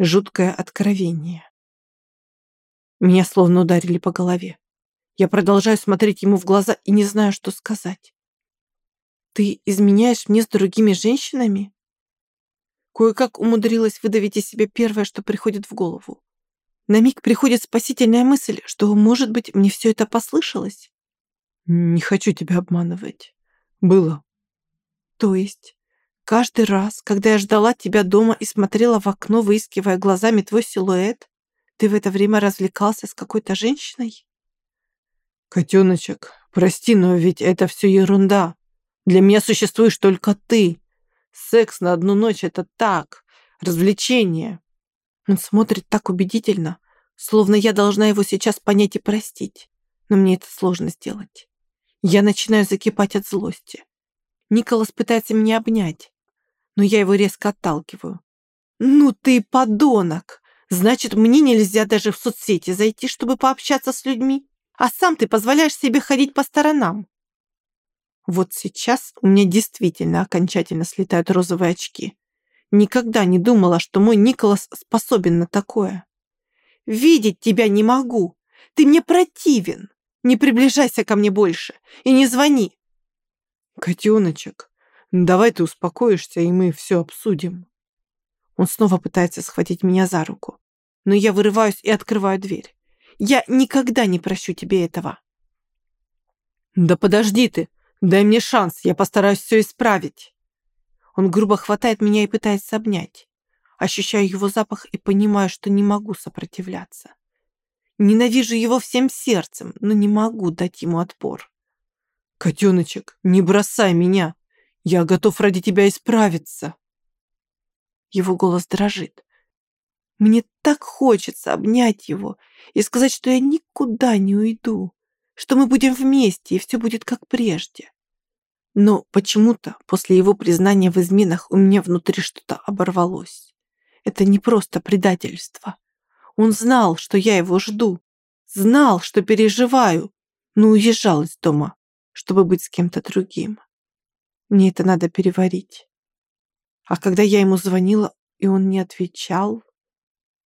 Жуткое откровение. Меня словно ударили по голове. Я продолжаю смотреть ему в глаза и не знаю, что сказать. «Ты изменяешь мне с другими женщинами?» Кое-как умудрилась выдавить из себя первое, что приходит в голову. На миг приходит спасительная мысль, что, может быть, мне все это послышалось. «Не хочу тебя обманывать. Было». «То есть, каждый раз, когда я ждала тебя дома и смотрела в окно, выискивая глазами твой силуэт, ты в это время развлекался с какой-то женщиной?» «Котеночек, прости, но ведь это все ерунда. Для меня существуешь только ты. Секс на одну ночь — это так, развлечение». Он смотрит так убедительно, словно я должна его сейчас понять и простить. Но мне это сложно сделать. Я начинаю закипать от злости. Николас пытается меня обнять, но я его резко отталкиваю. «Ну ты подонок! Значит, мне нельзя даже в соцсети зайти, чтобы пообщаться с людьми, а сам ты позволяешь себе ходить по сторонам». Вот сейчас у меня действительно окончательно слетают розовые очки. Никогда не думала, что мой Николас способен на такое. Видеть тебя не могу. Ты мне противен. Не приближайся ко мне больше и не звони. Котеночек, давай ты успокоишься, и мы все обсудим. Он снова пытается схватить меня за руку, но я вырываюсь и открываю дверь. Я никогда не прощу тебе этого. Да подожди ты, дай мне шанс, я постараюсь все исправить. Он грубо хватает меня и пытается обнять. Ощущаю его запах и понимаю, что не могу сопротивляться. Ненавижу его всем сердцем, но не могу дать ему отпор. «Котеночек, не бросай меня! Я готов ради тебя исправиться!» Его голос дрожит. Мне так хочется обнять его и сказать, что я никуда не уйду, что мы будем вместе и все будет как прежде. Но почему-то после его признания в изменах у меня внутри что-то оборвалось. Это не просто предательство. Он знал, что я его жду. Знал, что переживаю, но уезжал из дома, чтобы быть с кем-то другим. Мне это надо переварить. А когда я ему звонила, и он не отвечал,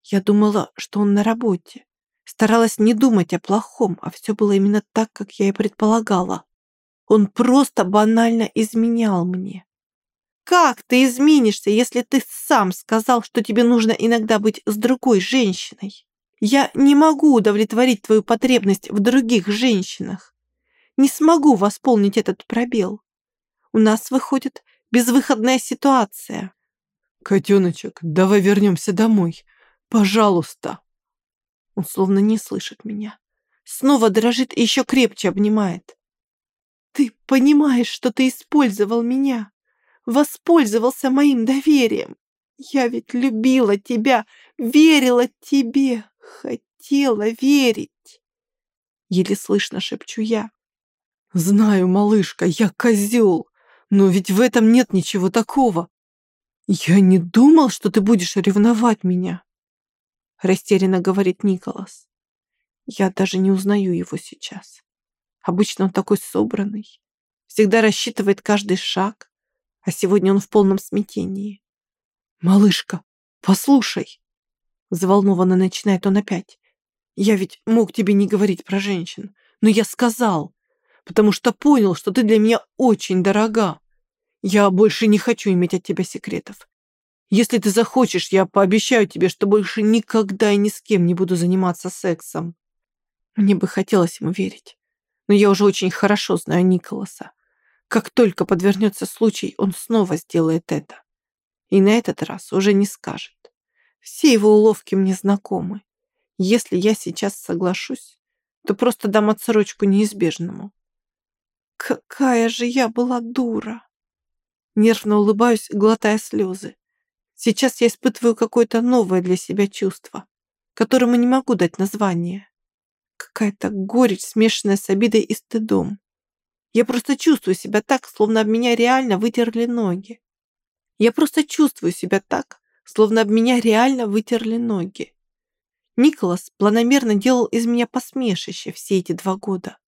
я думала, что он на работе. Старалась не думать о плохом, а все было именно так, как я и предполагала. Он просто банально изменял мне. Как ты изменишься, если ты сам сказал, что тебе нужно иногда быть с другой женщиной? Я не могу удовлетворить твою потребность в других женщинах. Не смогу восполнить этот пробел. У нас выходит безвыходная ситуация. Котеночек, давай вернемся домой. Пожалуйста. Он словно не слышит меня. Снова дрожит и еще крепче обнимает. Ты понимаешь, что ты использовал меня, воспользовался моим доверием. Я ведь любила тебя, верила тебе, хотела верить. Еле слышно шепчу я. Знаю, малышка, я козел, но ведь в этом нет ничего такого. Я не думал, что ты будешь ревновать меня. Растерянно говорит Николас. Я даже не узнаю его сейчас. Обычно он такой собранный, всегда рассчитывает каждый шаг, а сегодня он в полном смятении. «Малышка, послушай!» Заволнованно начинает он опять. «Я ведь мог тебе не говорить про женщин, но я сказал, потому что понял, что ты для меня очень дорога. Я больше не хочу иметь от тебя секретов. Если ты захочешь, я пообещаю тебе, что больше никогда и ни с кем не буду заниматься сексом». Мне бы хотелось ему верить но я уже очень хорошо знаю Николаса. Как только подвернется случай, он снова сделает это. И на этот раз уже не скажет. Все его уловки мне знакомы. Если я сейчас соглашусь, то просто дам отсрочку неизбежному. Какая же я была дура! Нервно улыбаюсь, глотая слезы. Сейчас я испытываю какое-то новое для себя чувство, которому не могу дать название. Какая-то горечь, смешанная с обидой и стыдом. Я просто чувствую себя так, словно об меня реально вытерли ноги. Я просто чувствую себя так, словно об меня реально вытерли ноги. Николас планомерно делал из меня посмешище все эти два года.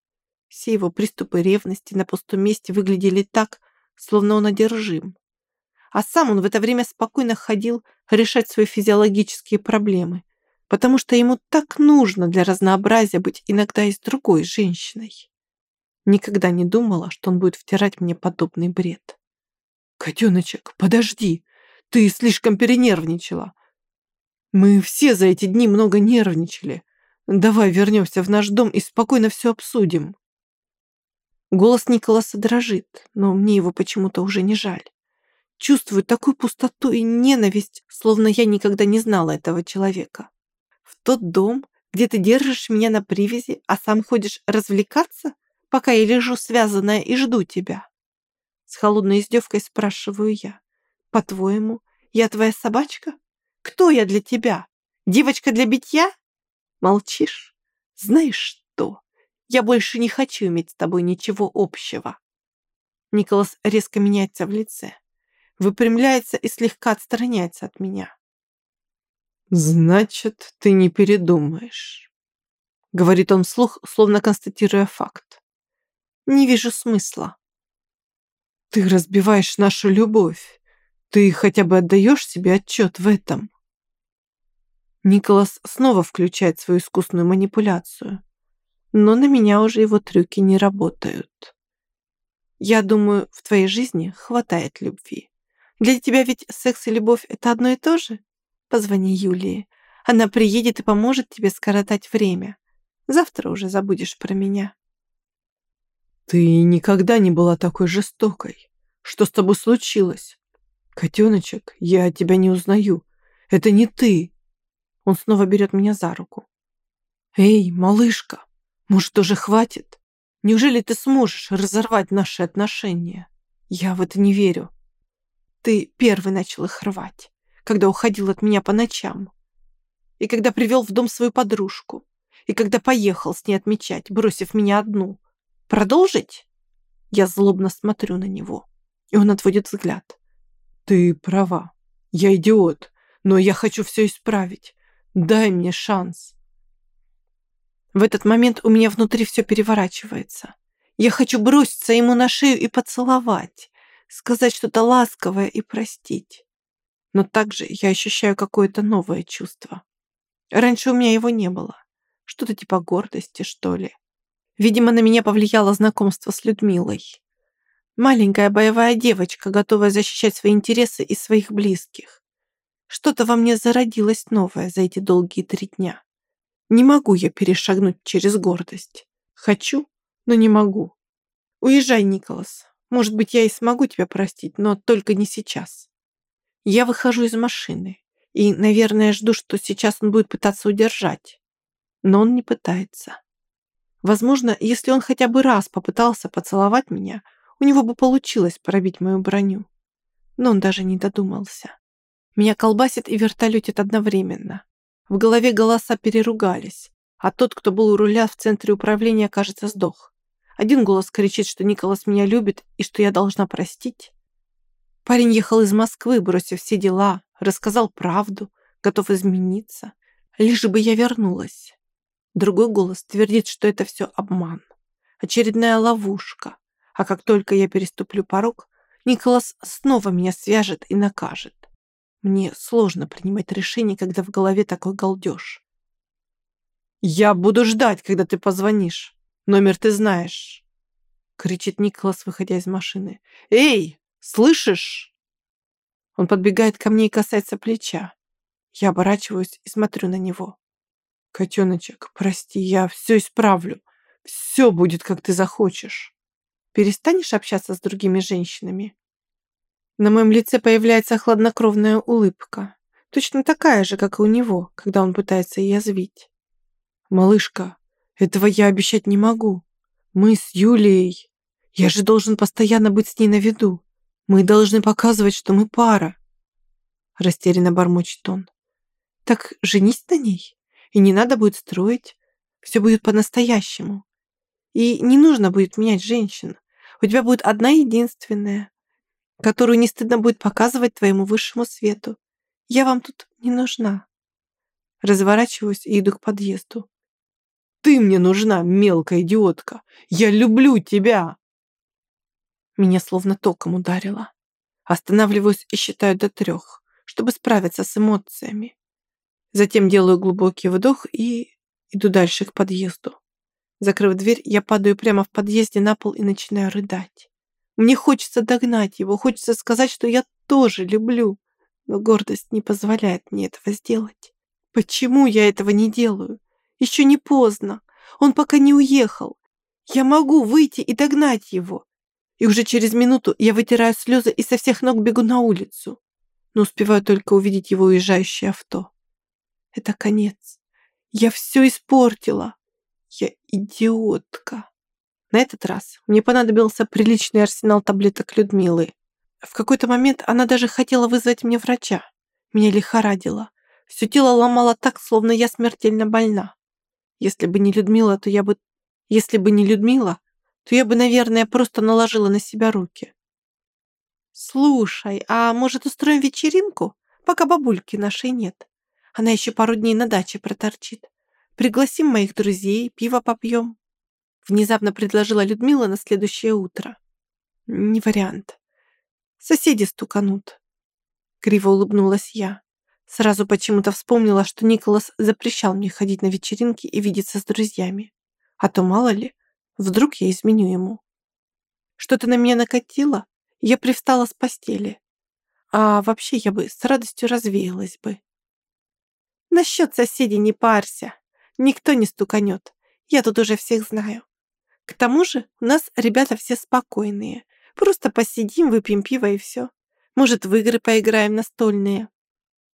Все его приступы ревности на пустом месте выглядели так, словно он одержим. а сам он в это время спокойно ходил решать свои физиологические проблемы, потому что ему так нужно для разнообразия быть иногда и с другой женщиной. Никогда не думала, что он будет втирать мне подобный бред. «Котеночек, подожди! Ты слишком перенервничала. Мы все за эти дни много нервничали. Давай вернемся в наш дом и спокойно все обсудим». Голос Николаса дрожит, но мне его почему-то уже не жаль. Чувствую такую пустоту и ненависть, словно я никогда не знала этого человека. В тот дом, где ты держишь меня на привязи, а сам ходишь развлекаться, пока я лежу связанная и жду тебя. С холодной издевкой спрашиваю я. По-твоему, я твоя собачка? Кто я для тебя? Девочка для битья? Молчишь? Знаешь? Я больше не хочу иметь с тобой ничего общего. Николас резко меняется в лице, выпрямляется и слегка отстраняется от меня. «Значит, ты не передумаешь», — говорит он вслух, словно констатируя факт. «Не вижу смысла». «Ты разбиваешь нашу любовь. Ты хотя бы отдаешь себе отчет в этом?» Николас снова включает свою искусную манипуляцию но на меня уже его трюки не работают. Я думаю, в твоей жизни хватает любви. Для тебя ведь секс и любовь — это одно и то же? Позвони Юлии. Она приедет и поможет тебе скоротать время. Завтра уже забудешь про меня. Ты никогда не была такой жестокой. Что с тобой случилось? Котеночек, я тебя не узнаю. Это не ты. Он снова берет меня за руку. Эй, малышка, может, уже хватит? Неужели ты сможешь разорвать наши отношения? Я в это не верю. Ты первый начал их рвать, когда уходил от меня по ночам. И когда привел в дом свою подружку. И когда поехал с ней отмечать, бросив меня одну. Продолжить? Я злобно смотрю на него, и он отводит взгляд. Ты права. Я идиот, но я хочу все исправить. Дай мне шанс. В этот момент у меня внутри все переворачивается. Я хочу броситься ему на шею и поцеловать, сказать что-то ласковое и простить. Но также я ощущаю какое-то новое чувство. Раньше у меня его не было. Что-то типа гордости, что ли. Видимо, на меня повлияло знакомство с Людмилой. Маленькая боевая девочка, готовая защищать свои интересы и своих близких. Что-то во мне зародилось новое за эти долгие три дня. Не могу я перешагнуть через гордость. Хочу, но не могу. Уезжай, Николас. Может быть, я и смогу тебя простить, но только не сейчас. Я выхожу из машины и, наверное, жду, что сейчас он будет пытаться удержать. Но он не пытается. Возможно, если он хотя бы раз попытался поцеловать меня, у него бы получилось пробить мою броню. Но он даже не додумался. Меня колбасит и вертолетит одновременно. В голове голоса переругались, а тот, кто был у руля в центре управления, кажется, сдох. Один голос кричит, что Николас меня любит и что я должна простить. Парень ехал из Москвы, бросив все дела, рассказал правду, готов измениться, лишь бы я вернулась. Другой голос твердит, что это все обман, очередная ловушка, а как только я переступлю порог, Николас снова меня свяжет и накажет. Мне сложно принимать решение, когда в голове такой галдеж. «Я буду ждать, когда ты позвонишь. Номер ты знаешь!» Кричит Николас, выходя из машины. «Эй, слышишь?» Он подбегает ко мне и касается плеча. Я оборачиваюсь и смотрю на него. «Котеночек, прости, я все исправлю. Все будет, как ты захочешь. Перестанешь общаться с другими женщинами?» На моем лице появляется хладнокровная улыбка, точно такая же, как и у него, когда он пытается язвить. «Малышка, этого я обещать не могу. Мы с Юлией. Я же должен постоянно быть с ней на виду. Мы должны показывать, что мы пара». Растерянно бормочет он. «Так женись на ней, и не надо будет строить. Все будет по-настоящему. И не нужно будет менять женщин. У тебя будет одна единственная, которую не стыдно будет показывать твоему высшему свету. Я вам тут не нужна. Разворачиваюсь и иду к подъезду. Ты мне нужна, мелкая идиотка. Я люблю тебя. Меня словно током ударило. Останавливаюсь и считаю до трех, чтобы справиться с эмоциями. Затем делаю глубокий вдох и иду дальше к подъезду. Закрыв дверь, я падаю прямо в подъезде на пол и начинаю рыдать. Мне хочется догнать его, хочется сказать, что я тоже люблю, но гордость не позволяет мне этого сделать. Почему я этого не делаю? Еще не поздно. Он пока не уехал. Я могу выйти и догнать его. И уже через минуту я вытираю слезы и со всех ног бегу на улицу. Но успеваю только увидеть его уезжающее авто. Это конец. Я все испортила. Я идиотка. На этот раз мне понадобился приличный арсенал таблеток Людмилы. В какой-то момент она даже хотела вызвать мне врача. Меня лихорадило. Все тело ломало так, словно я смертельно больна. Если бы не Людмила, то я бы... Если бы не Людмила, то я бы, наверное, просто наложила на себя руки. «Слушай, а может устроим вечеринку, пока бабульки нашей нет? Она еще пару дней на даче проторчит. Пригласим моих друзей, пиво попьем». Внезапно предложила Людмила на следующее утро. «Не вариант. Соседи стуканут». Криво улыбнулась я. Сразу почему-то вспомнила, что Николас запрещал мне ходить на вечеринки и видеться с друзьями. А то, мало ли, вдруг я изменю ему. Что-то на меня накатило, я привстала с постели. А вообще я бы с радостью развеялась бы. Насчет соседей не парься. Никто не стуканет. Я тут уже всех знаю. К тому же у нас ребята все спокойные. Просто посидим, выпьем пиво и все. Может, в игры поиграем настольные.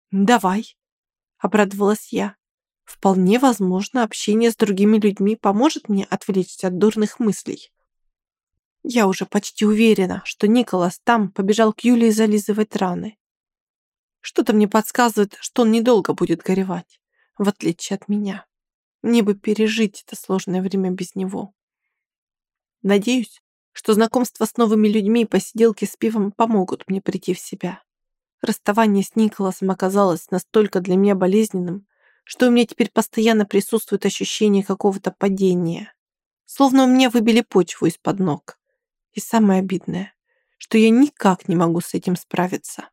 «Давай», — обрадовалась я. «Вполне возможно, общение с другими людьми поможет мне отвлечься от дурных мыслей». Я уже почти уверена, что Николас там побежал к Юлии зализывать раны. Что-то мне подсказывает, что он недолго будет горевать, в отличие от меня. Мне бы пережить это сложное время без него. Надеюсь, что знакомство с новыми людьми и посиделки с пивом помогут мне прийти в себя. Расставание с Николасом оказалось настолько для меня болезненным, что у меня теперь постоянно присутствует ощущение какого-то падения. Словно у меня выбили почву из-под ног. И самое обидное, что я никак не могу с этим справиться.